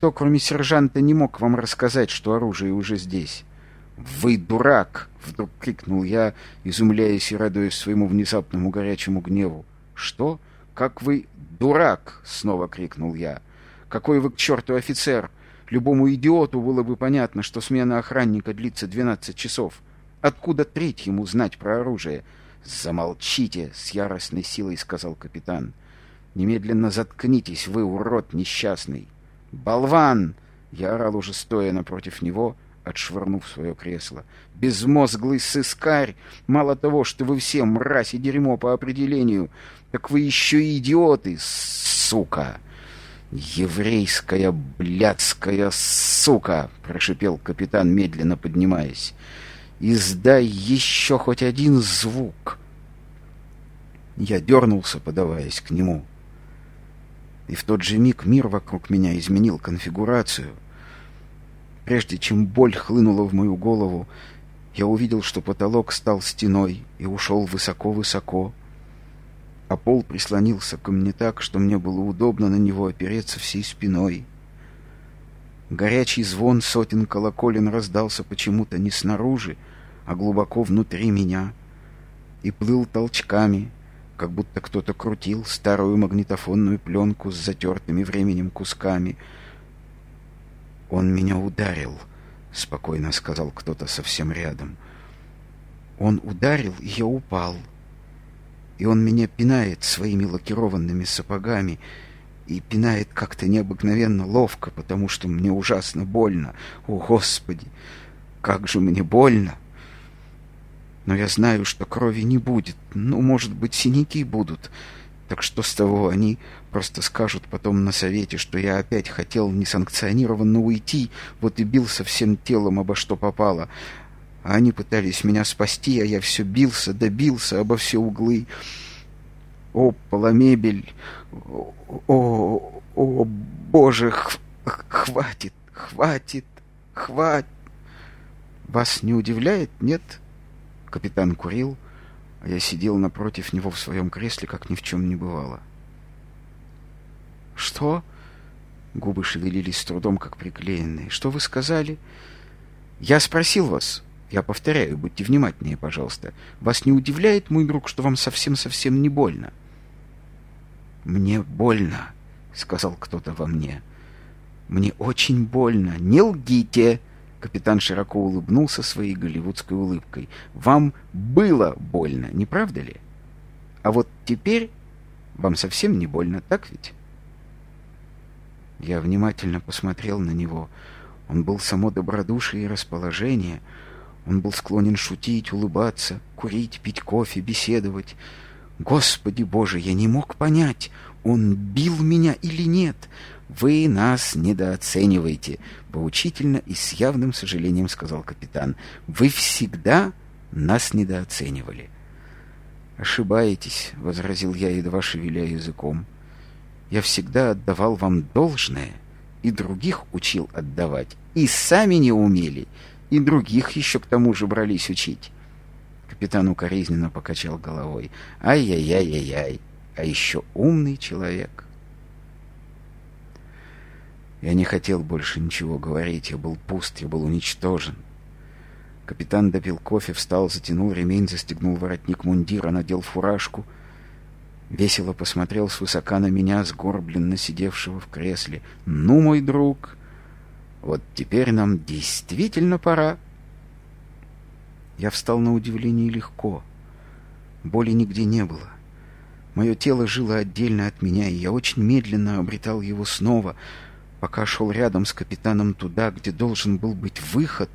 Никто, кроме сержанта, не мог вам рассказать, что оружие уже здесь. «Вы дурак!» — вдруг крикнул я, изумляясь и радуясь своему внезапному горячему гневу. «Что? Как вы дурак?» — снова крикнул я. «Какой вы к черту офицер! Любому идиоту было бы понятно, что смена охранника длится двенадцать часов. Откуда третьему знать про оружие?» «Замолчите!» — с яростной силой сказал капитан. «Немедленно заткнитесь, вы урод несчастный!» «Болван!» — я орал уже стоя напротив него — отшвырнув свое кресло. «Безмозглый сыскарь! Мало того, что вы все мразь и дерьмо по определению, так вы еще и идиоты, сука!» «Еврейская блядская сука!» — прошипел капитан, медленно поднимаясь. «Издай еще хоть один звук!» Я дернулся, подаваясь к нему. И в тот же миг мир вокруг меня изменил конфигурацию — Прежде чем боль хлынула в мою голову, я увидел, что потолок стал стеной и ушел высоко-высоко, а пол прислонился ко мне так, что мне было удобно на него опереться всей спиной. Горячий звон сотен колоколен раздался почему-то не снаружи, а глубоко внутри меня, и плыл толчками, как будто кто-то крутил старую магнитофонную пленку с затертыми временем кусками — «Он меня ударил», — спокойно сказал кто-то совсем рядом. «Он ударил, и я упал. И он меня пинает своими лакированными сапогами, и пинает как-то необыкновенно ловко, потому что мне ужасно больно. О, Господи, как же мне больно!» Но я знаю, что крови не будет. Ну, может быть, синяки будут. Так что с того они просто скажут потом на совете, что я опять хотел несанкционированно уйти, вот и бился всем телом обо что попало. А они пытались меня спасти, а я все бился, добился обо все углы. О, поломебель! О, о, боже, хватит, хватит, хватит! Вас не удивляет, нет? Капитан курил, — а я сидел напротив него в своем кресле, как ни в чем не бывало. «Что?» Губы шевелились с трудом, как приклеенные. «Что вы сказали?» «Я спросил вас. Я повторяю, будьте внимательнее, пожалуйста. Вас не удивляет, мой друг, что вам совсем-совсем не больно?» «Мне больно», — сказал кто-то во мне. «Мне очень больно. Не лгите!» Капитан широко улыбнулся своей голливудской улыбкой. «Вам было больно, не правда ли? А вот теперь вам совсем не больно, так ведь?» Я внимательно посмотрел на него. Он был само добродушие и расположение. Он был склонен шутить, улыбаться, курить, пить кофе, беседовать. Господи Боже, я не мог понять, он бил меня или нет. «Вы нас недооцениваете», — поучительно и с явным сожалением сказал капитан. «Вы всегда нас недооценивали». «Ошибаетесь», — возразил я, едва шевеля языком. «Я всегда отдавал вам должное, и других учил отдавать, и сами не умели, и других еще к тому же брались учить». Капитан укоризненно покачал головой. «Ай-яй-яй-яй-яй, а еще умный человек». Я не хотел больше ничего говорить, я был пуст, я был уничтожен. Капитан допил кофе, встал, затянул ремень, застегнул воротник мундира, надел фуражку. Весело посмотрел свысока на меня, сгорбленно сидевшего в кресле. «Ну, мой друг, вот теперь нам действительно пора». Я встал на удивление легко. Боли нигде не было. Мое тело жило отдельно от меня, и я очень медленно обретал его снова — пока шел рядом с капитаном туда, где должен был быть выход.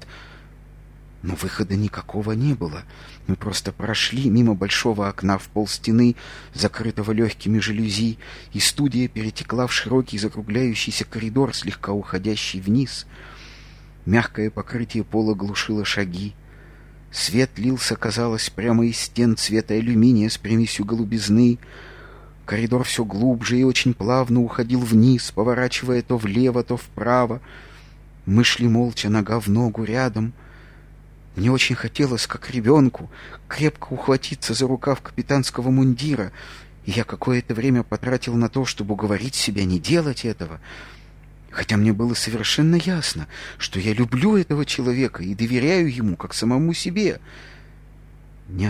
Но выхода никакого не было. Мы просто прошли мимо большого окна в пол стены, закрытого легкими жалюзи, и студия перетекла в широкий закругляющийся коридор, слегка уходящий вниз. Мягкое покрытие пола глушило шаги. Свет лился, казалось, прямо из стен цвета алюминия с примесью голубизны — Коридор все глубже и очень плавно уходил вниз, поворачивая то влево, то вправо. Мы шли молча, нога в ногу, рядом. Мне очень хотелось, как ребенку, крепко ухватиться за рукав капитанского мундира, и я какое-то время потратил на то, чтобы уговорить себя не делать этого. Хотя мне было совершенно ясно, что я люблю этого человека и доверяю ему, как самому себе. Не